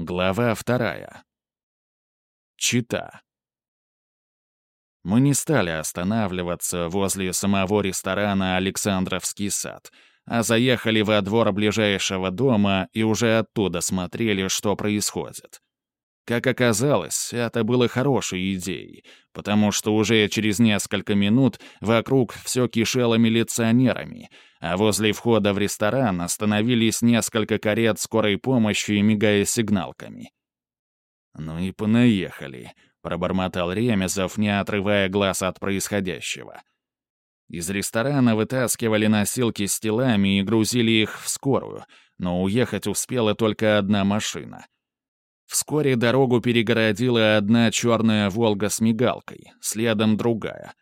Глава вторая. Чита. Мы не стали останавливаться возле самого ресторана «Александровский сад», а заехали во двор ближайшего дома и уже оттуда смотрели, что происходит. Как оказалось, это было хорошей идеей, потому что уже через несколько минут вокруг все кишело милиционерами, а возле входа в ресторан остановились несколько карет скорой помощи, мигая сигналками. «Ну и понаехали», — пробормотал Ремезов, не отрывая глаз от происходящего. Из ресторана вытаскивали носилки с телами и грузили их в скорую, но уехать успела только одна машина — Вскоре дорогу перегородила одна черная «Волга» с мигалкой, следом другая.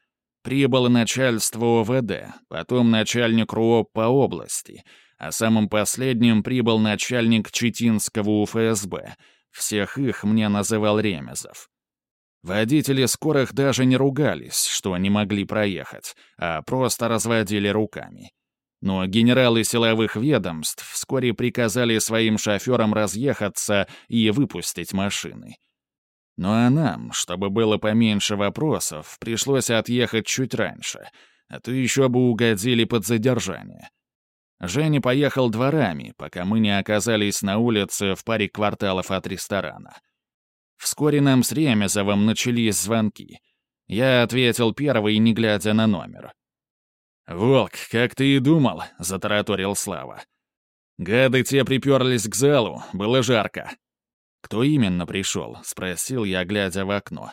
Прибыло начальство ОВД, потом начальник РУОП по области, а самым последним прибыл начальник Читинского УФСБ. Всех их мне называл Ремезов. Водители скорых даже не ругались, что не могли проехать, а просто разводили руками. Но генералы силовых ведомств вскоре приказали своим шоферам разъехаться и выпустить машины. Ну а нам, чтобы было поменьше вопросов, пришлось отъехать чуть раньше, а то еще бы угодили под задержание. Женя поехал дворами, пока мы не оказались на улице в паре кварталов от ресторана. Вскоре нам с Ремезовым начались звонки. Я ответил первый, не глядя на номер. «Волк, как ты и думал», — затараторил Слава. «Гады те приперлись к залу, было жарко». «Кто именно пришел?» — спросил я, глядя в окно.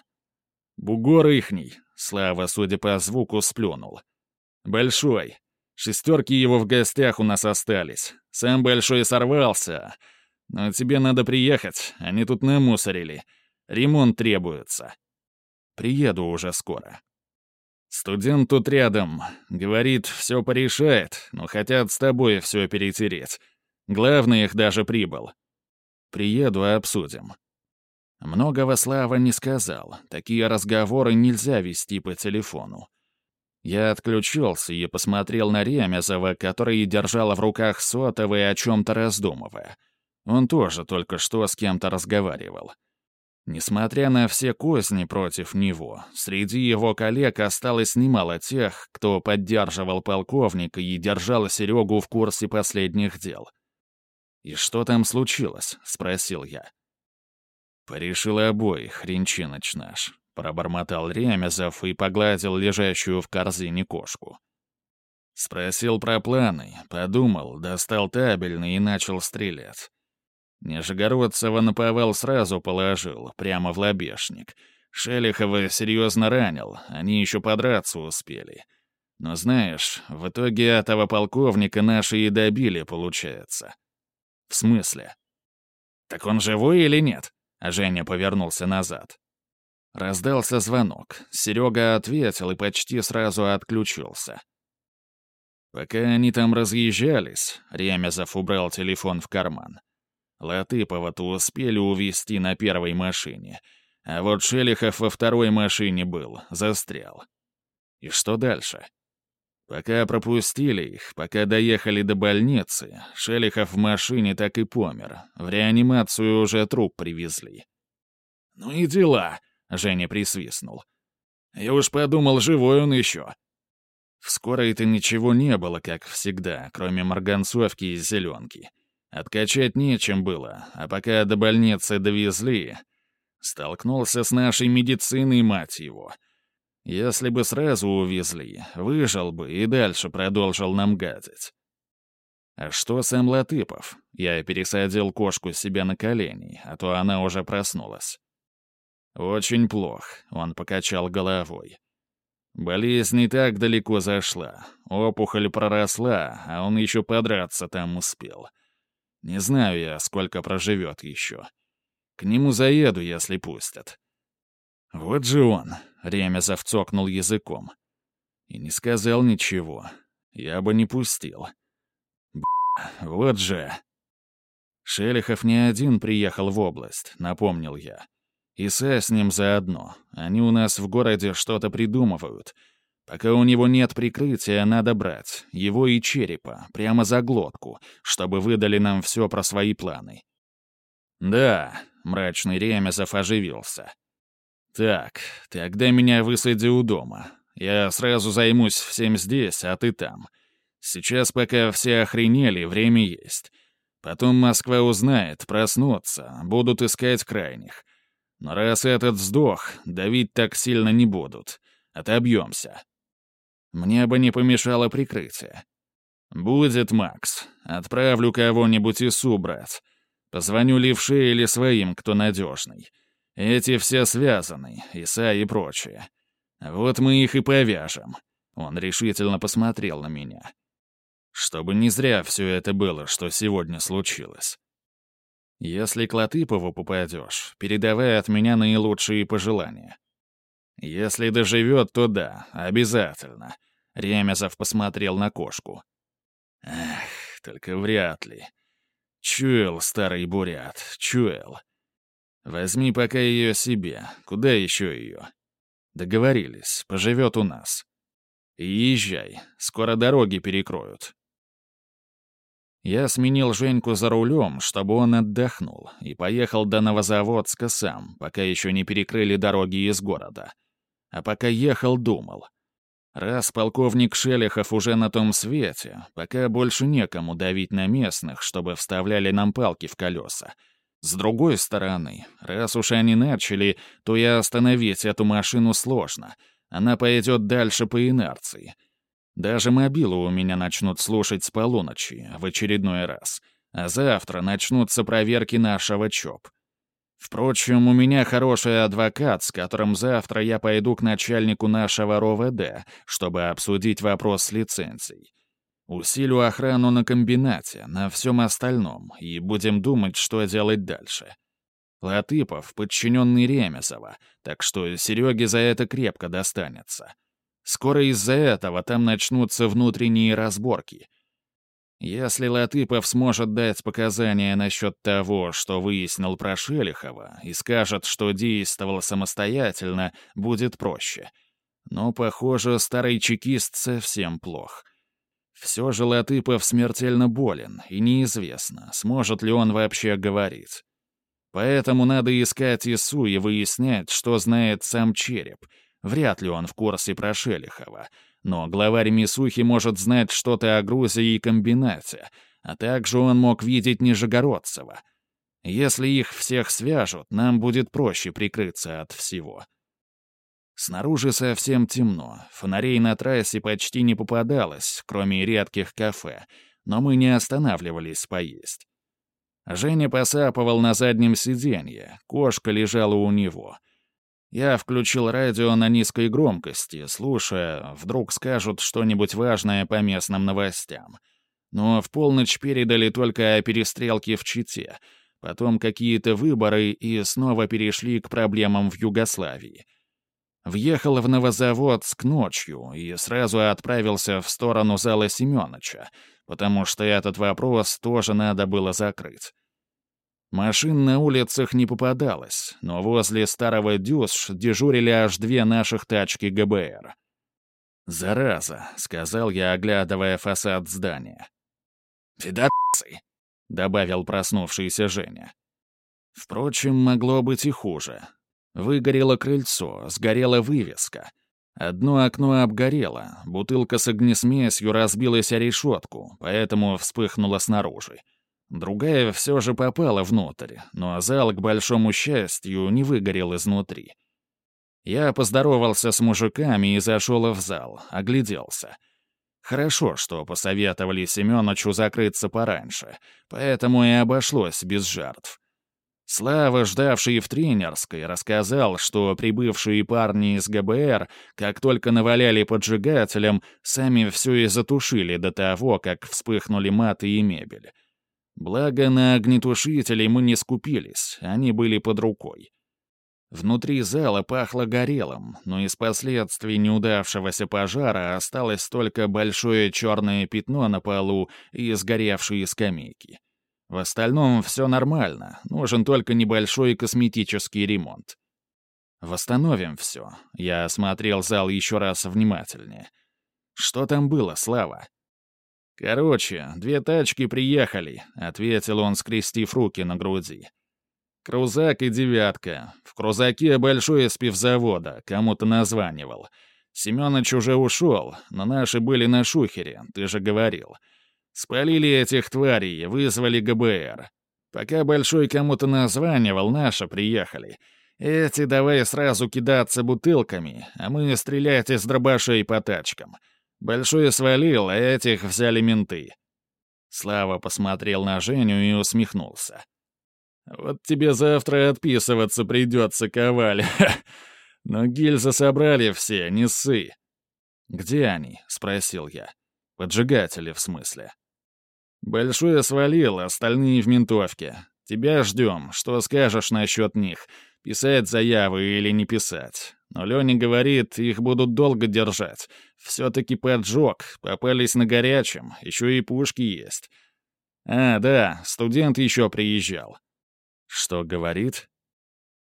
«Бугор ихний», — Слава, судя по звуку, сплюнул. «Большой. Шестерки его в гостях у нас остались. Сам Большой сорвался. Но тебе надо приехать, они тут намусорили. Ремонт требуется. Приеду уже скоро». Студент тут рядом. Говорит, все порешает, но хотят с тобой все перетереть. Главный их даже прибыл. Приеду и обсудим. Многого Слава не сказал. Такие разговоры нельзя вести по телефону. Я отключился и посмотрел на Ремезова, который держал в руках сотовый, о чем-то раздумывая. Он тоже только что с кем-то разговаривал. Несмотря на все козни против него, среди его коллег осталось немало тех, кто поддерживал полковника и держал Серегу в курсе последних дел. «И что там случилось?» — спросил я. «Порешил обоих, Хренчиныч наш», — пробормотал Ремезов и погладил лежащую в корзине кошку. Спросил про планы, подумал, достал табельный и начал стрелять. Нижегородцева наповал сразу положил, прямо в лобешник. Шелихова серьезно ранил, они еще подраться успели. Но знаешь, в итоге этого полковника наши и добили, получается. В смысле? Так он живой или нет? А Женя повернулся назад. Раздался звонок. Серега ответил и почти сразу отключился. Пока они там разъезжались, Ремезов убрал телефон в карман. Латыпова-то успели увезти на первой машине. А вот Шелихов во второй машине был, застрял. И что дальше? Пока пропустили их, пока доехали до больницы, Шелихов в машине так и помер. В реанимацию уже труп привезли. «Ну и дела», — Женя присвистнул. «Я уж подумал, живой он еще». В скорой-то ничего не было, как всегда, кроме марганцовки и зеленки. Откачать нечем было, а пока до больницы довезли, столкнулся с нашей медициной, мать его. Если бы сразу увезли, выжил бы и дальше продолжил нам гадить. А что сам Латыпов? Я пересадил кошку себе на колени, а то она уже проснулась. Очень плохо, он покачал головой. Болезнь не так далеко зашла. Опухоль проросла, а он еще подраться там успел. — не знаю я, сколько проживет еще. К нему заеду, если пустят. Вот же он, Ремезов цокнул языком. И не сказал ничего. Я бы не пустил. Б***, вот же. Шелихов не один приехал в область, напомнил я. И Са с ним заодно. Они у нас в городе что-то придумывают — Пока у него нет прикрытия, надо брать его и черепа, прямо за глотку, чтобы выдали нам все про свои планы. «Да», — мрачный Ремезов оживился. «Так, тогда меня высади у дома. Я сразу займусь всем здесь, а ты там. Сейчас, пока все охренели, время есть. Потом Москва узнает, проснутся, будут искать крайних. Но раз этот сдох, давить так сильно не будут. Отобьемся. Мне бы не помешало прикрытие. Будет, Макс. Отправлю кого-нибудь из убрать. Позвоню левше или своим, кто надежный. Эти все связаны, Иса и прочее. Вот мы их и повяжем. Он решительно посмотрел на меня. Чтобы не зря все это было, что сегодня случилось. Если к Латыпову попадешь, передавай от меня наилучшие пожелания. Если доживет, то да, обязательно. Ремезов посмотрел на кошку. Эх, только вряд ли. Чуял, старый бурят, чуял. Возьми пока ее себе. Куда еще ее? Договорились, поживет у нас. И езжай, скоро дороги перекроют. Я сменил Женьку за рулем, чтобы он отдохнул, и поехал до Новозаводска сам, пока еще не перекрыли дороги из города. А пока ехал, думал. Раз полковник Шелехов уже на том свете, пока больше некому давить на местных, чтобы вставляли нам палки в колеса. С другой стороны, раз уж они начали, то и остановить эту машину сложно. Она пойдет дальше по инерции — даже мобилу у меня начнут слушать с полуночи, в очередной раз. А завтра начнутся проверки нашего ЧОП. Впрочем, у меня хороший адвокат, с которым завтра я пойду к начальнику нашего РОВД, чтобы обсудить вопрос с лицензией. Усилю охрану на комбинате, на всем остальном, и будем думать, что делать дальше. Латыпов — подчиненный Ремезова, так что Сереге за это крепко достанется. Скоро из-за этого там начнутся внутренние разборки. Если Латыпов сможет дать показания насчет того, что выяснил про Шелихова, и скажет, что действовал самостоятельно, будет проще. Но, похоже, старый чекист совсем плох. Все же Латыпов смертельно болен, и неизвестно, сможет ли он вообще говорить. Поэтому надо искать Ису и выяснять, что знает сам череп — Вряд ли он в курсе про Шелихова, но главарь Мисухи может знать что-то о Грузии и комбинате, а также он мог видеть Нижегородцева. Если их всех свяжут, нам будет проще прикрыться от всего. Снаружи совсем темно, фонарей на трассе почти не попадалось, кроме редких кафе, но мы не останавливались поесть. Женя посапывал на заднем сиденье, кошка лежала у него — я включил радио на низкой громкости, слушая, вдруг скажут что-нибудь важное по местным новостям. Но в полночь передали только о перестрелке в Чите, потом какие-то выборы и снова перешли к проблемам в Югославии. Въехал в Новозаводск ночью и сразу отправился в сторону зала Семёныча, потому что этот вопрос тоже надо было закрыть. Машин на улицах не попадалось, но возле старого дюсш дежурили аж две наших тачки ГБР. «Зараза», — сказал я, оглядывая фасад здания. «Федотцы», — добавил проснувшийся Женя. Впрочем, могло быть и хуже. Выгорело крыльцо, сгорела вывеска. Одно окно обгорело, бутылка с огнесмесью разбилась о решетку, поэтому вспыхнула снаружи. Другая все же попала внутрь, но зал, к большому счастью, не выгорел изнутри. Я поздоровался с мужиками и зашел в зал, огляделся. Хорошо, что посоветовали Семеновичу закрыться пораньше, поэтому и обошлось без жертв. Слава, ждавший в тренерской, рассказал, что прибывшие парни из ГБР, как только наваляли поджигателем, сами все и затушили до того, как вспыхнули маты и мебель. Благо, на огнетушители мы не скупились, они были под рукой. Внутри зала пахло горелым, но из последствий неудавшегося пожара осталось только большое черное пятно на полу и сгоревшие скамейки. В остальном все нормально, нужен только небольшой косметический ремонт. Восстановим все. Я осмотрел зал еще раз внимательнее. Что там было, Слава? «Короче, две тачки приехали», — ответил он, скрестив руки на груди. Крузак и девятка. В крузаке большой из пивзавода, кому-то названивал. Семёныч уже ушел, но наши были на шухере, ты же говорил. Спалили этих тварей, вызвали ГБР. Пока Большой кому-то названивал, наши приехали. Эти давай сразу кидаться бутылками, а мы стрелять из дробашей по тачкам. Большой свалил, а этих взяли менты. Слава посмотрел на Женю и усмехнулся. «Вот тебе завтра отписываться придется, Коваль. Но гильзы собрали все, не ссы». «Где они?» — спросил я. «Поджигатели, в смысле». «Большое свалил, остальные в ментовке. Тебя ждем. Что скажешь насчет них? Писать заявы или не писать? Но Леня говорит, их будут долго держать. Все-таки поджог, попались на горячем, еще и пушки есть. А, да, студент еще приезжал. Что говорит?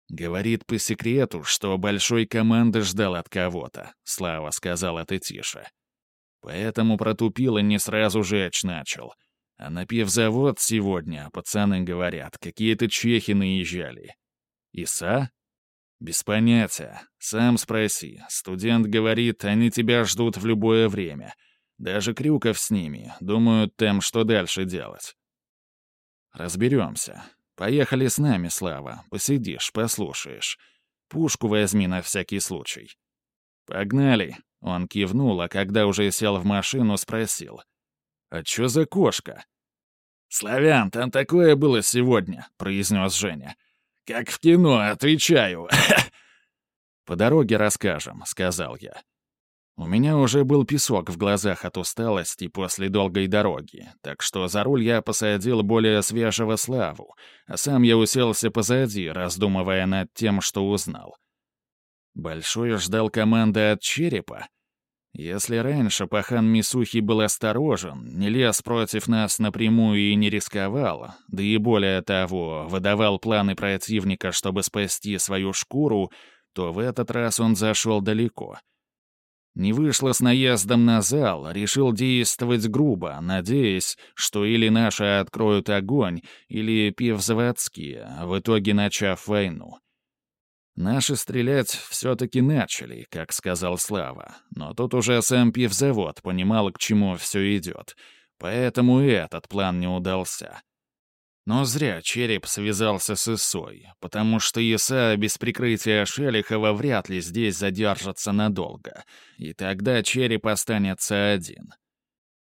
Говорит по секрету, что большой команды ждал от кого-то, Слава сказал это тише. Поэтому протупил и не сразу жечь начал. А на пивзавод сегодня, пацаны говорят, какие-то чехи наезжали. Иса? Без понятия. Сам спроси. Студент говорит, они тебя ждут в любое время. Даже Крюков с ними. Думают там, что дальше делать. Разберемся. Поехали с нами, Слава. Посидишь, послушаешь. Пушку возьми на всякий случай. Погнали. Он кивнул, а когда уже сел в машину, спросил. «А чё за кошка?» «Славян, там такое было сегодня», — произнес Женя. «Как в кино, отвечаю». «По дороге расскажем», — сказал я. У меня уже был песок в глазах от усталости после долгой дороги, так что за руль я посадил более свежего Славу, а сам я уселся позади, раздумывая над тем, что узнал. Большой ждал команды от черепа — если раньше пахан Мисухи был осторожен, не лез против нас напрямую и не рисковал, да и более того, выдавал планы противника, чтобы спасти свою шкуру, то в этот раз он зашел далеко. Не вышло с наездом на зал, решил действовать грубо, надеясь, что или наши откроют огонь, или пивзаводские, в итоге начав войну. Наши стрелять все-таки начали, как сказал Слава, но тут уже сам пивзавод понимал, к чему все идет, поэтому и этот план не удался. Но зря Череп связался с Исой, потому что Иса без прикрытия Шелихова вряд ли здесь задержится надолго, и тогда Череп останется один.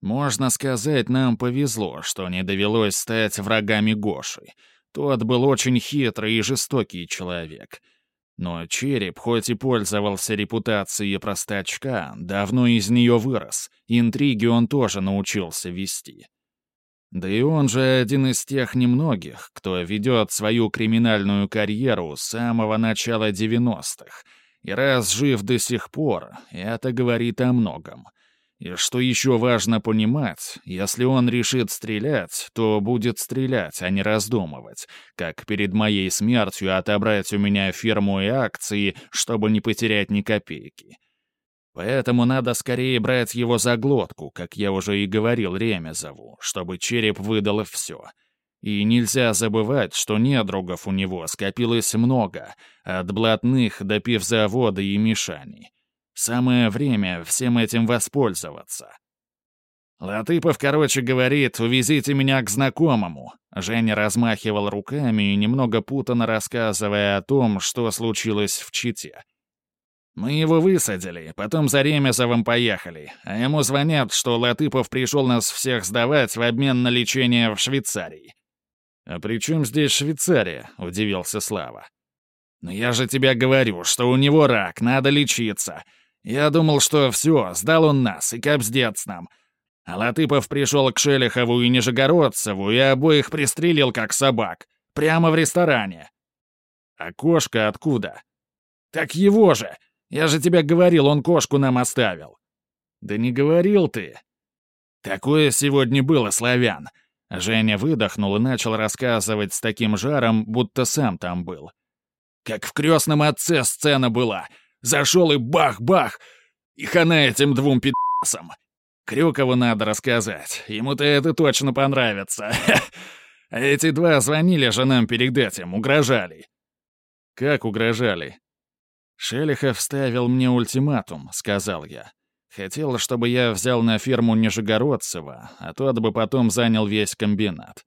Можно сказать, нам повезло, что не довелось стать врагами Гоши. Тот был очень хитрый и жестокий человек — но Череп, хоть и пользовался репутацией простачка, давно из нее вырос, интриги он тоже научился вести. Да и он же один из тех немногих, кто ведет свою криминальную карьеру с самого начала 90-х, и раз жив до сих пор, это говорит о многом — и что еще важно понимать, если он решит стрелять, то будет стрелять, а не раздумывать, как перед моей смертью отобрать у меня фирму и акции, чтобы не потерять ни копейки. Поэтому надо скорее брать его за глотку, как я уже и говорил Ремезову, чтобы череп выдал все. И нельзя забывать, что недругов у него скопилось много, от блатных до пивзавода и мешаний. Самое время всем этим воспользоваться. Латыпов, короче, говорит, увезите меня к знакомому. Женя размахивал руками и немного путанно рассказывая о том, что случилось в Чите. Мы его высадили, потом за Ремезовым поехали, а ему звонят, что Латыпов пришел нас всех сдавать в обмен на лечение в Швейцарии. «А при чем здесь Швейцария?» — удивился Слава. «Но я же тебе говорю, что у него рак, надо лечиться. Я думал, что все, сдал он нас, и капздец нам. А Латыпов пришел к Шелихову и Нижегородцеву и обоих пристрелил, как собак. Прямо в ресторане. А кошка откуда? Так его же! Я же тебе говорил, он кошку нам оставил. Да не говорил ты. Такое сегодня было, славян. Женя выдохнул и начал рассказывать с таким жаром, будто сам там был. Как в крестном отце сцена была — Зашел и бах-бах! И хана этим двум пи***сам. Крюкову надо рассказать. Ему-то это точно понравится. А эти два звонили же нам перед этим, угрожали». «Как угрожали?» «Шелихов вставил мне ультиматум», — сказал я. «Хотел, чтобы я взял на ферму Нижегородцева, а тот бы потом занял весь комбинат.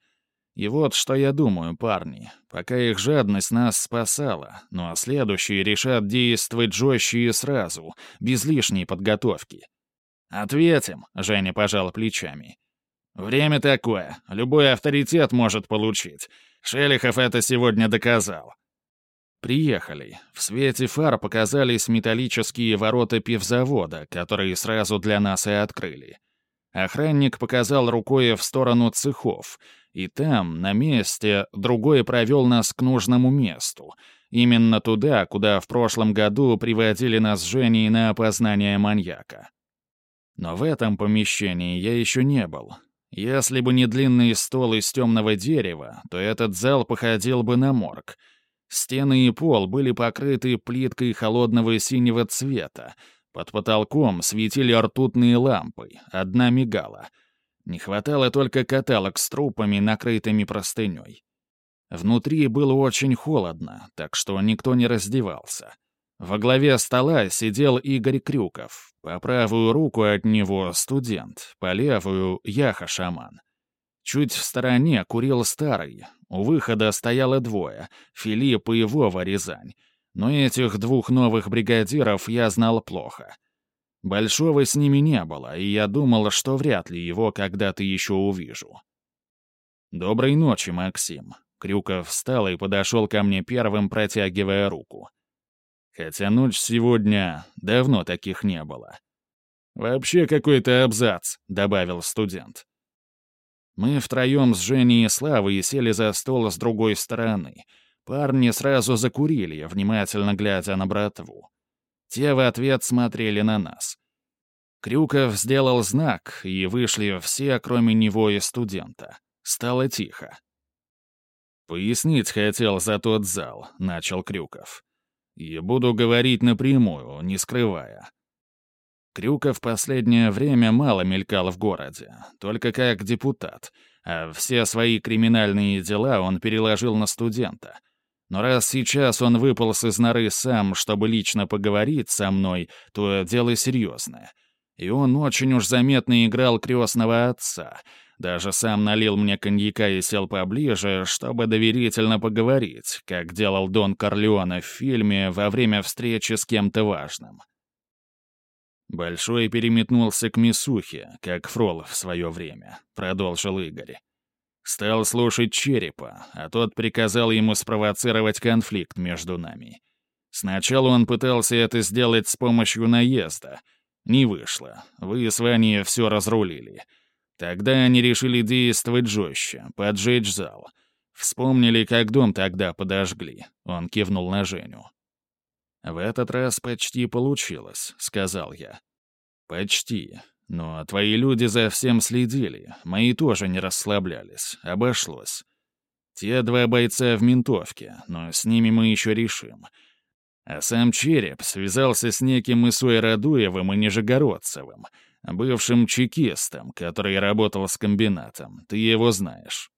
И вот что я думаю, парни. Пока их жадность нас спасала, ну а следующие решат действовать жестче и сразу, без лишней подготовки. «Ответим», — Женя пожал плечами. «Время такое. Любой авторитет может получить. Шелихов это сегодня доказал». Приехали. В свете фар показались металлические ворота пивзавода, которые сразу для нас и открыли. Охранник показал рукой в сторону цехов, и там, на месте, другой провел нас к нужному месту. Именно туда, куда в прошлом году приводили нас с Женей на опознание маньяка. Но в этом помещении я еще не был. Если бы не длинный стол из темного дерева, то этот зал походил бы на морг — Стены и пол были покрыты плиткой холодного синего цвета. Под потолком светили ртутные лампы, одна мигала. Не хватало только каталог с трупами, накрытыми простыней. Внутри было очень холодно, так что никто не раздевался. Во главе стола сидел Игорь Крюков. По правую руку от него студент, по левую — Яха-шаман. Чуть в стороне курил старый. У выхода стояло двое — Филипп и Вова Рязань. Но этих двух новых бригадиров я знал плохо. Большого с ними не было, и я думал, что вряд ли его когда-то еще увижу. «Доброй ночи, Максим». Крюков встал и подошел ко мне первым, протягивая руку. Хотя ночь сегодня давно таких не было. «Вообще какой-то абзац», — добавил студент. Мы втроем с Женей и Славой сели за стол с другой стороны. Парни сразу закурили, внимательно глядя на братву. Те в ответ смотрели на нас. Крюков сделал знак, и вышли все, кроме него и студента. Стало тихо. «Пояснить хотел за тот зал», — начал Крюков. «И буду говорить напрямую, не скрывая. Крюков последнее время мало мелькал в городе, только как депутат, а все свои криминальные дела он переложил на студента. Но раз сейчас он выполз из норы сам, чтобы лично поговорить со мной, то дело серьезное. И он очень уж заметно играл крестного отца. Даже сам налил мне коньяка и сел поближе, чтобы доверительно поговорить, как делал Дон Корлеоне в фильме во время встречи с кем-то важным. Большой переметнулся к Мисухе, как Фрол в свое время, продолжил Игорь. Стал слушать черепа, а тот приказал ему спровоцировать конфликт между нами. Сначала он пытался это сделать с помощью наезда. Не вышло. Вы с Ваней все разрулили. Тогда они решили действовать жестче, поджечь зал. Вспомнили, как дом тогда подожгли. Он кивнул на Женю. «В этот раз почти получилось», — сказал я. «Почти. Но твои люди за всем следили. Мои тоже не расслаблялись. Обошлось. Те два бойца в ментовке, но с ними мы еще решим. А сам Череп связался с неким Исой Радуевым и Нижегородцевым, бывшим чекистом, который работал с комбинатом. Ты его знаешь».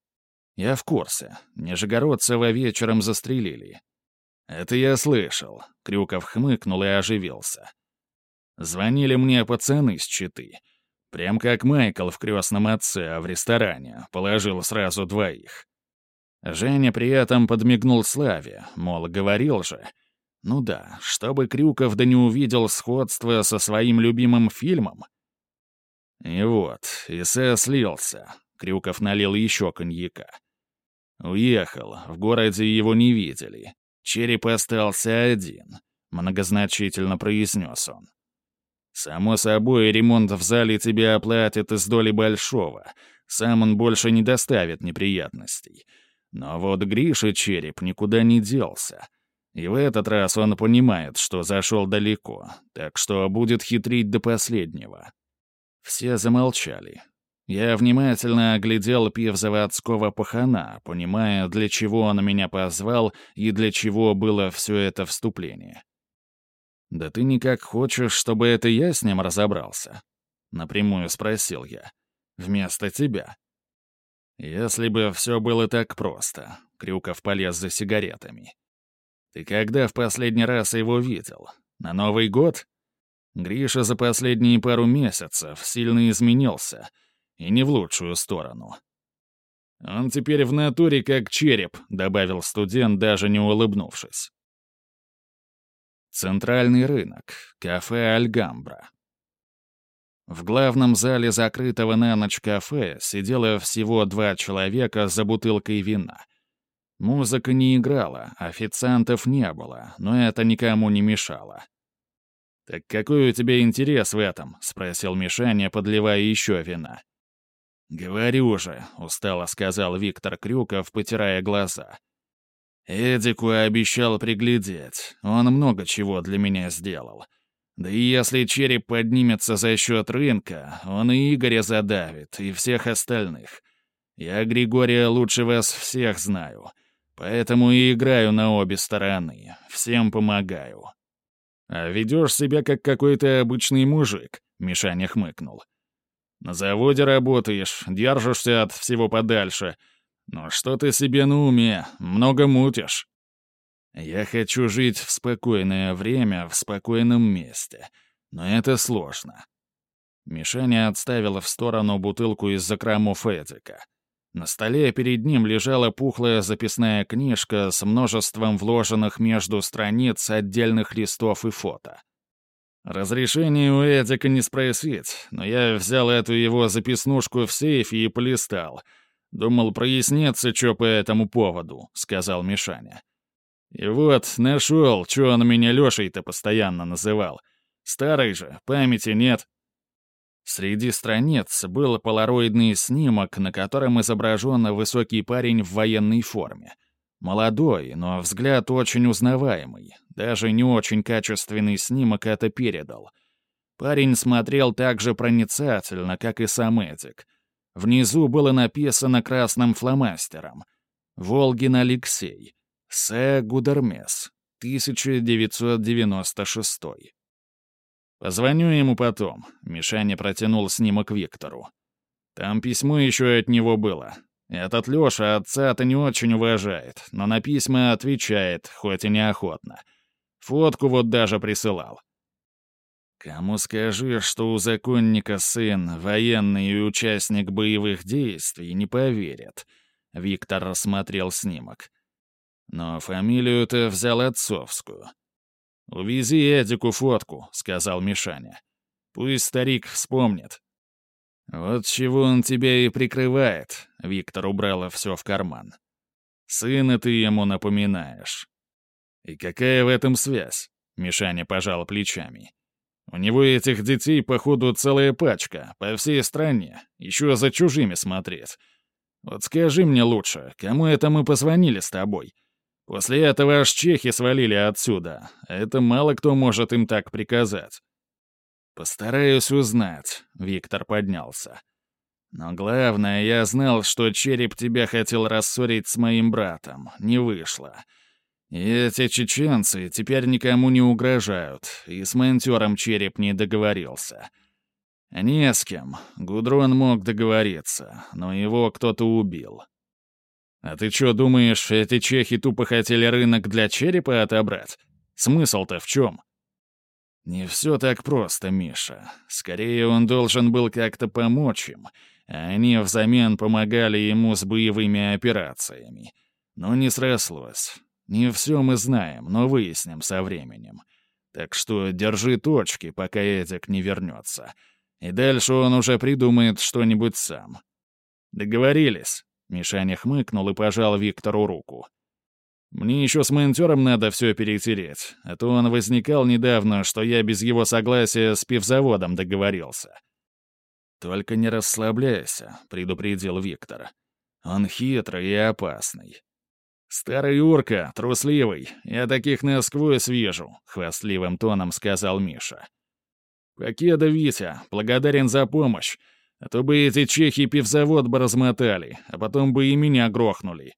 «Я в курсе. Нижегородцева вечером застрелили. «Это я слышал», — Крюков хмыкнул и оживился. «Звонили мне пацаны с Читы. Прям как Майкл в «Крестном отце», а в ресторане. Положил сразу двоих». Женя при этом подмигнул Славе, мол, говорил же. Ну да, чтобы Крюков да не увидел сходство со своим любимым фильмом. И вот, Исе слился. Крюков налил еще коньяка. Уехал, в городе его не видели. Череп остался один, многозначительно произнес он. Само собой, ремонт в зале тебе оплатят из доли большого. Сам он больше не доставит неприятностей. Но вот Гриша Череп никуда не делся. И в этот раз он понимает, что зашел далеко, так что будет хитрить до последнего. Все замолчали. Я внимательно оглядел пивзаводского пахана, понимая, для чего он меня позвал и для чего было все это вступление. «Да ты никак хочешь, чтобы это я с ним разобрался?» — напрямую спросил я. «Вместо тебя». Если бы все было так просто, Крюков полез за сигаретами. Ты когда в последний раз его видел? На Новый год? Гриша за последние пару месяцев сильно изменился, и не в лучшую сторону. «Он теперь в натуре как череп», — добавил студент, даже не улыбнувшись. Центральный рынок, кафе «Альгамбра». В главном зале закрытого на ночь кафе сидело всего два человека за бутылкой вина. Музыка не играла, официантов не было, но это никому не мешало. «Так какой у тебя интерес в этом?» — спросил Мишаня, подливая еще вина. «Говорю же», — устало сказал Виктор Крюков, потирая глаза. «Эдику обещал приглядеть. Он много чего для меня сделал. Да и если череп поднимется за счет рынка, он и Игоря задавит, и всех остальных. Я Григория лучше вас всех знаю, поэтому и играю на обе стороны, всем помогаю». «А ведешь себя как какой-то обычный мужик», — Мишаня хмыкнул. «На заводе работаешь, держишься от всего подальше. Но что ты себе на уме, много мутишь». «Я хочу жить в спокойное время, в спокойном месте. Но это сложно». Мишаня отставила в сторону бутылку из закромов Эдика. На столе перед ним лежала пухлая записная книжка с множеством вложенных между страниц отдельных листов и фото. Разрешение у Эдика не спросить, но я взял эту его записнушку в сейфе и полистал. Думал, прояснится, что по этому поводу, — сказал Мишаня. И вот, нашел, что он меня Лешей-то постоянно называл. Старый же, памяти нет. Среди страниц был полароидный снимок, на котором изображен высокий парень в военной форме. Молодой, но взгляд очень узнаваемый. Даже не очень качественный снимок это передал. Парень смотрел так же проницательно, как и сам Эдик. Внизу было написано красным фломастером. «Волгин Алексей. Сэ Гудермес. 1996». «Позвоню ему потом», — Мишаня протянул снимок Виктору. «Там письмо еще от него было. Этот Леша отца-то не очень уважает, но на письма отвечает, хоть и неохотно. Фотку вот даже присылал». «Кому скажи, что у законника сын, военный и участник боевых действий, не поверят», — Виктор рассмотрел снимок. «Но фамилию-то взял отцовскую». «Увези Эдику фотку», — сказал Мишаня. «Пусть старик вспомнит». «Вот чего он тебя и прикрывает», — Виктор убрала все в карман. «Сына ты ему напоминаешь». «И какая в этом связь?» — Мишаня пожал плечами. «У него этих детей, походу, целая пачка, по всей стране, еще за чужими смотреть. Вот скажи мне лучше, кому это мы позвонили с тобой? После этого аж чехи свалили отсюда. Это мало кто может им так приказать. «Постараюсь узнать», — Виктор поднялся. «Но главное, я знал, что череп тебя хотел рассорить с моим братом. Не вышло. Эти чеченцы теперь никому не угрожают, и с монтером череп не договорился. Не с кем. Гудрон мог договориться, но его кто-то убил. «А ты что, думаешь, эти чехи тупо хотели рынок для черепа отобрать? Смысл-то в чем?» «Не все так просто, Миша. Скорее, он должен был как-то помочь им, а они взамен помогали ему с боевыми операциями. Но не срослось. Не все мы знаем, но выясним со временем. Так что держи точки, пока Эдик не вернется. И дальше он уже придумает что-нибудь сам. Договорились?» Мишаня хмыкнул и пожал Виктору руку. «Мне еще с монтером надо все перетереть, а то он возникал недавно, что я без его согласия с пивзаводом договорился». «Только не расслабляйся», — предупредил Виктор. «Он хитрый и опасный». «Старый урка, трусливый, я таких насквозь вижу», — хвастливым тоном сказал Миша. «Покеда Витя, благодарен за помощь. А то бы эти чехи пивзавод бы размотали, а потом бы и меня грохнули.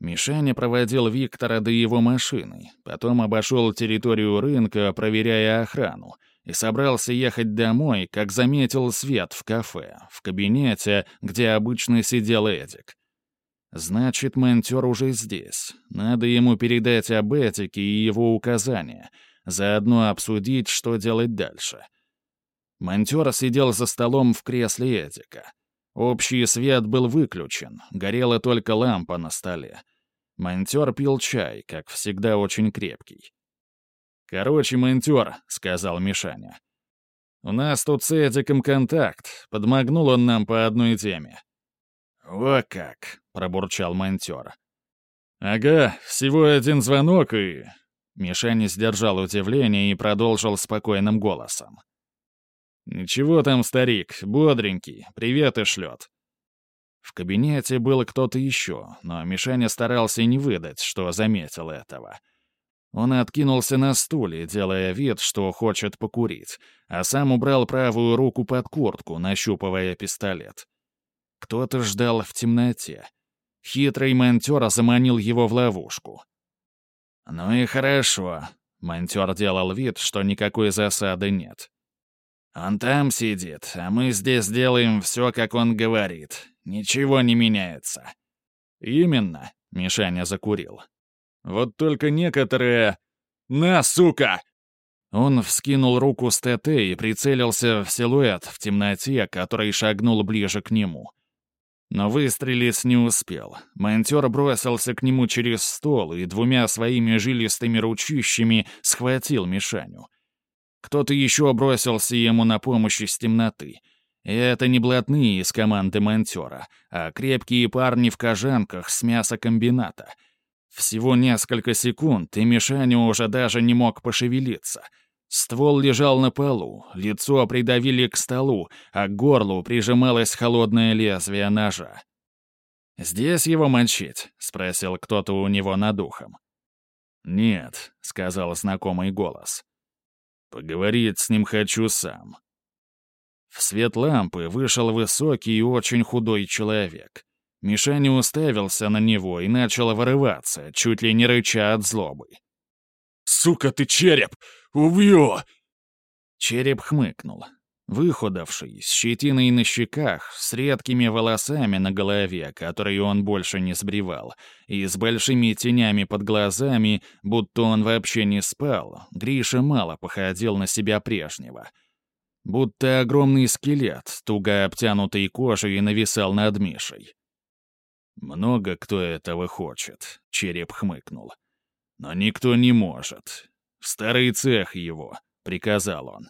Мишаня проводил Виктора до его машины, потом обошел территорию рынка, проверяя охрану, и собрался ехать домой, как заметил свет в кафе, в кабинете, где обычно сидел Эдик. Значит, монтер уже здесь. Надо ему передать об этике и его указания, заодно обсудить, что делать дальше. Монтер сидел за столом в кресле Эдика. Общий свет был выключен, горела только лампа на столе. Монтер пил чай, как всегда очень крепкий. «Короче, монтер», — сказал Мишаня. «У нас тут с Эдиком контакт. Подмогнул он нам по одной теме». «О как!» — пробурчал монтер. «Ага, всего один звонок и...» Мишаня сдержал удивление и продолжил спокойным голосом. «Ничего там, старик, бодренький, привет и шлет». В кабинете был кто-то еще, но Мишаня старался не выдать, что заметил этого. Он откинулся на стуле, делая вид, что хочет покурить, а сам убрал правую руку под куртку, нащупывая пистолет. Кто-то ждал в темноте. Хитрый монтер заманил его в ловушку. «Ну и хорошо», — монтер делал вид, что никакой засады нет. «Он там сидит, а мы здесь делаем все, как он говорит. Ничего не меняется». «Именно», — Мишаня закурил. «Вот только некоторые...» «На, сука!» Он вскинул руку с ТТ и прицелился в силуэт в темноте, который шагнул ближе к нему. Но выстрелить не успел. Монтер бросился к нему через стол и двумя своими жилистыми ручищами схватил Мишаню. Кто-то еще бросился ему на помощь из темноты. И это не блатные из команды монтера, а крепкие парни в кожанках с мясокомбината. Всего несколько секунд, и Мишаня уже даже не мог пошевелиться — Ствол лежал на полу, лицо придавили к столу, а к горлу прижималось холодное лезвие ножа. «Здесь его мочить?» — спросил кто-то у него над ухом. «Нет», — сказал знакомый голос. «Поговорить с ним хочу сам». В свет лампы вышел высокий и очень худой человек. Мишаня уставился на него и начал вырываться, чуть ли не рыча от злобы. «Сука ты череп! Убью!» Череп хмыкнул. Выхудавший, с щетиной на щеках, с редкими волосами на голове, которые он больше не сбривал, и с большими тенями под глазами, будто он вообще не спал, Гриша мало походил на себя прежнего. Будто огромный скелет, туго обтянутый кожей, нависал над Мишей. «Много кто этого хочет», — череп хмыкнул. Но никто не может. В старый цех его, — приказал он.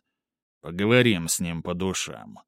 Поговорим с ним по душам.